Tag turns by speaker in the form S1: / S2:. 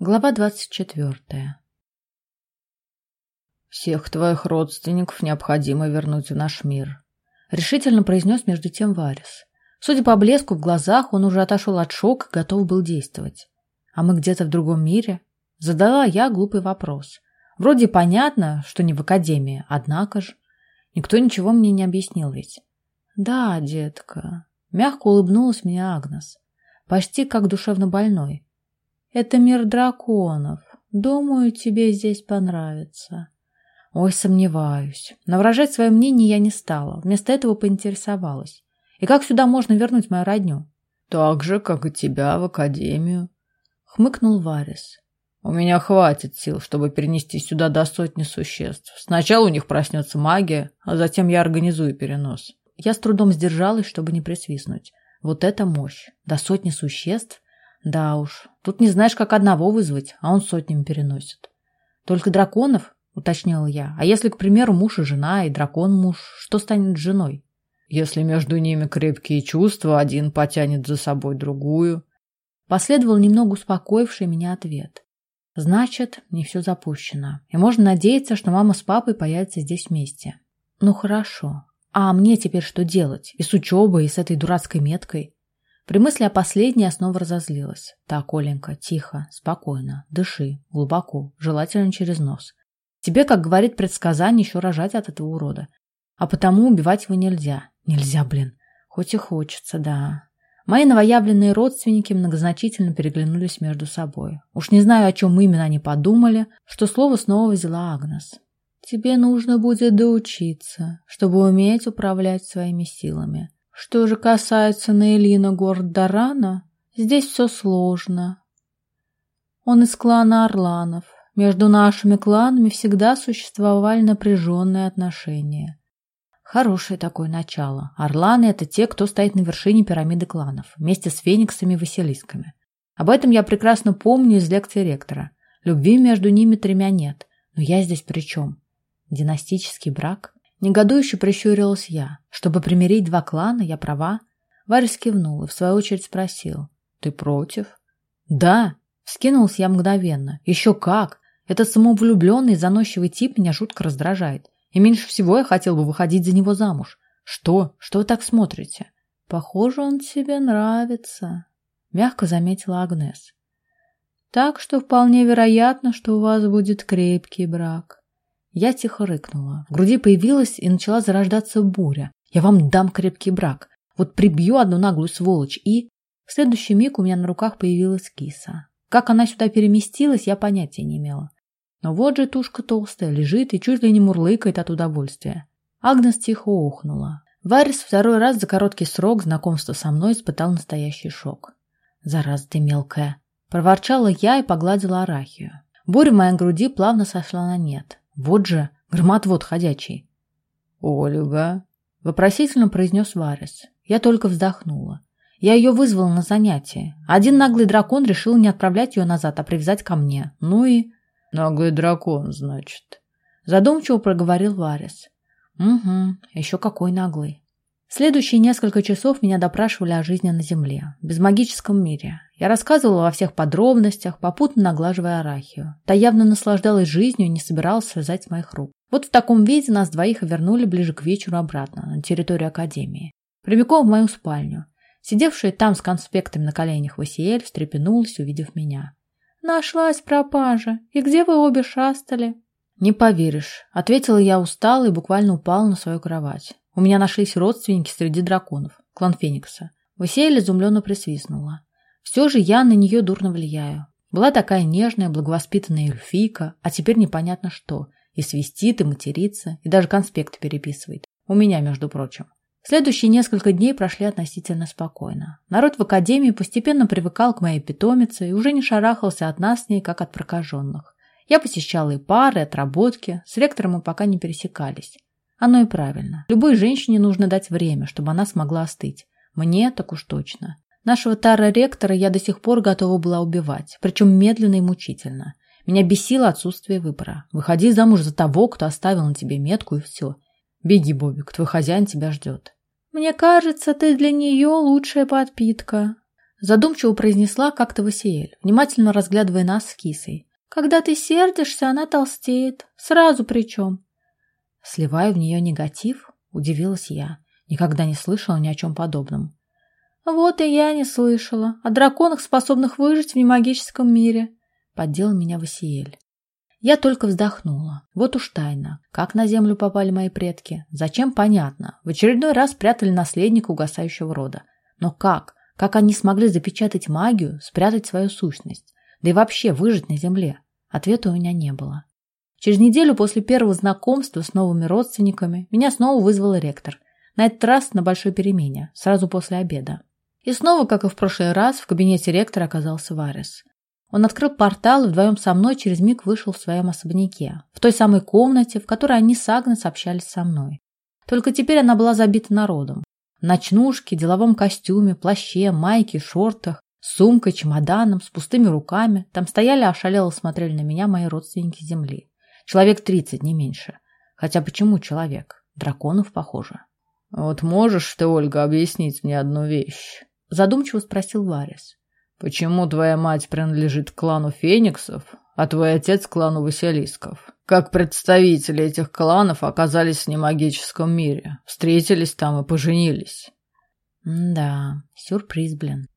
S1: Глава двадцать четвертая. «Всех твоих родственников необходимо вернуть в наш мир», — решительно произнес между тем Варис. Судя по блеску в глазах, он уже отошел от шока и готов был действовать. «А мы где-то в другом мире?» Задала я глупый вопрос. Вроде понятно, что не в академии, однако же. Никто ничего мне не объяснил ведь. «Да, детка», — мягко улыбнулась мне Агнес. Почти как душевно больной. Это мир драконов. Думаю, тебе здесь понравится. Ой, сомневаюсь. Но выражать свое мнение я не стала. Вместо этого поинтересовалась. И как сюда можно вернуть мою родню?
S2: Так же, как и тебя в академию.
S1: Хмыкнул Варис.
S2: У меня хватит сил, чтобы перенести сюда до сотни существ. Сначала у них проснется магия, а затем я организую перенос.
S1: Я с трудом сдержалась, чтобы не присвистнуть. Вот это мощь. До сотни существ? Да уж, тут не знаешь, как одного вызвать, а он сотнями переносит. Только драконов, уточнила я. А если, к примеру, муж и жена, и дракон муж, что станет с женой?
S2: Если между ними крепкие чувства, один потянет за собой другую.
S1: Последовал немного успокоивший меня ответ. Значит, не все запущено. И можно надеяться, что мама с папой появятся здесь вместе. Ну хорошо. А мне теперь что делать? И с учебой, и с этой дурацкой меткой? При мысли о последней я снова разозлилась. Так, Оленька, тихо, спокойно, дыши, глубоко, желательно через нос. Тебе, как говорит предсказание, еще рожать от этого урода. А потому убивать его нельзя. Нельзя, блин. Хоть и хочется, да. Мои новоявленные родственники многозначительно переглянулись между собой. Уж не знаю, о чем именно они подумали, что слово снова взяла Агнес. Тебе нужно будет доучиться, чтобы уметь управлять своими силами. Что же касается Нейлина Гордарана, здесь все сложно. Он из клана Орланов. Между нашими кланами всегда существовали напряженные отношения. Хорошее такое начало. Орланы — это те, кто стоит на вершине пирамиды кланов, вместе с фениксами и василисками. Об этом я прекрасно помню из лекции ректора. Любви между ними тремя нет. Но я здесь при чем? Династический брак? Негодующе прищурилась я. Чтобы примирить два клана, я права? Варис кивнул и в свою очередь спросил. Ты против? Да, вскинулся я мгновенно. Еще как! Этот самовлюбленный, заносчивый тип меня жутко раздражает. И меньше всего я хотел бы выходить за него замуж. Что? Что вы так смотрите? Похоже, он тебе нравится, мягко заметила Агнес. Так что вполне вероятно, что у вас будет крепкий брак. Я тихо рыкнула. В груди появилась и начала зарождаться буря. Я вам дам крепкий брак. Вот прибью одну наглую сволочь и... В следующий миг у меня на руках появилась киса. Как она сюда переместилась, я понятия не имела. Но вот же тушка толстая, лежит и чуть ли не мурлыкает от удовольствия. Агнес тихо охнула. Варис второй раз за короткий срок знакомства со мной испытал настоящий шок. «Зараза ты мелкая!» Проворчала я и погладила арахию. Буря в моей груди плавно сошла на нет. Вот же, громотвод ходячий.
S2: «Ольга?»
S1: — вопросительно произнес Варис. Я только вздохнула. Я ее вызвала на занятие. Один наглый дракон решил не отправлять ее назад, а привязать ко мне. Ну и...
S2: «Наглый дракон, значит?»
S1: Задумчиво проговорил Варис. «Угу, еще какой наглый». Следующие несколько часов меня допрашивали о жизни на Земле, в безмагическом мире. Я рассказывала во всех подробностях, попутно наглаживая арахию. Та явно наслаждалась жизнью и не собиралась слезать с моих рук. Вот в таком виде нас двоих вернули ближе к вечеру обратно, на территорию Академии. Прямиком в мою спальню. Сидевшая там с конспектами на коленях Васиэль встрепенулась, увидев меня. «Нашлась пропажа. И где вы обе шастали?» «Не поверишь», — ответила я устало и буквально упала на свою кровать. У меня нашлись родственники среди драконов, клан Феникса. Васиэль изумленно присвистнула. Все же я на нее дурно влияю. Была такая нежная, благовоспитанная эльфийка, а теперь непонятно что. И свистит, и матерится, и даже конспект переписывает. У меня, между прочим. Следующие несколько дней прошли относительно спокойно. Народ в академии постепенно привыкал к моей питомице и уже не шарахался от нас с ней, как от прокаженных. Я посещала и пары, и отработки, с ректором мы пока не пересекались. Оно и правильно. Любой женщине нужно дать время, чтобы она смогла остыть. Мне так уж точно. Нашего Тара-ректора я до сих пор готова была убивать, причем медленно и мучительно. Меня бесило отсутствие выбора. Выходи замуж за того, кто оставил на тебе метку, и все. Беги, Бобик, твой хозяин тебя ждет. Мне кажется, ты для нее лучшая подпитка. Задумчиво произнесла как-то Васиэль, внимательно разглядывая нас с кисой. Когда ты сердишься, она толстеет. Сразу причем. Сливаю в нее негатив, удивилась я. Никогда не слышала ни о чем подобном. Вот и я не слышала. О драконах, способных выжить в немагическом мире. Поддел меня Васиэль. Я только вздохнула. Вот уж тайна. Как на землю попали мои предки? Зачем? Понятно. В очередной раз спрятали наследника угасающего рода. Но как? Как они смогли запечатать магию, спрятать свою сущность? Да и вообще выжить на земле? Ответа у меня не было. Через неделю после первого знакомства с новыми родственниками меня снова вызвал ректор. На этот раз на большой перемене, сразу после обеда. И снова, как и в прошлый раз, в кабинете ректора оказался Варес. Он открыл портал и вдвоем со мной через миг вышел в своем особняке, в той самой комнате, в которой они с Агнес общались со мной. Только теперь она была забита народом. В ночнушке, деловом костюме, плаще, майке, шортах, сумкой, чемоданом, с пустыми руками. Там стояли, ошалело смотрели на меня мои родственники земли. Человек тридцать, не меньше. Хотя почему человек? Драконов похоже.
S2: «Вот можешь ты, Ольга, объяснить мне одну вещь?»
S1: Задумчиво спросил Варис.
S2: «Почему твоя мать принадлежит к клану Фениксов, а твой отец к клану Василисков? Как представители этих кланов оказались в немагическом мире, встретились там и поженились?»
S1: «Да, сюрприз, блин».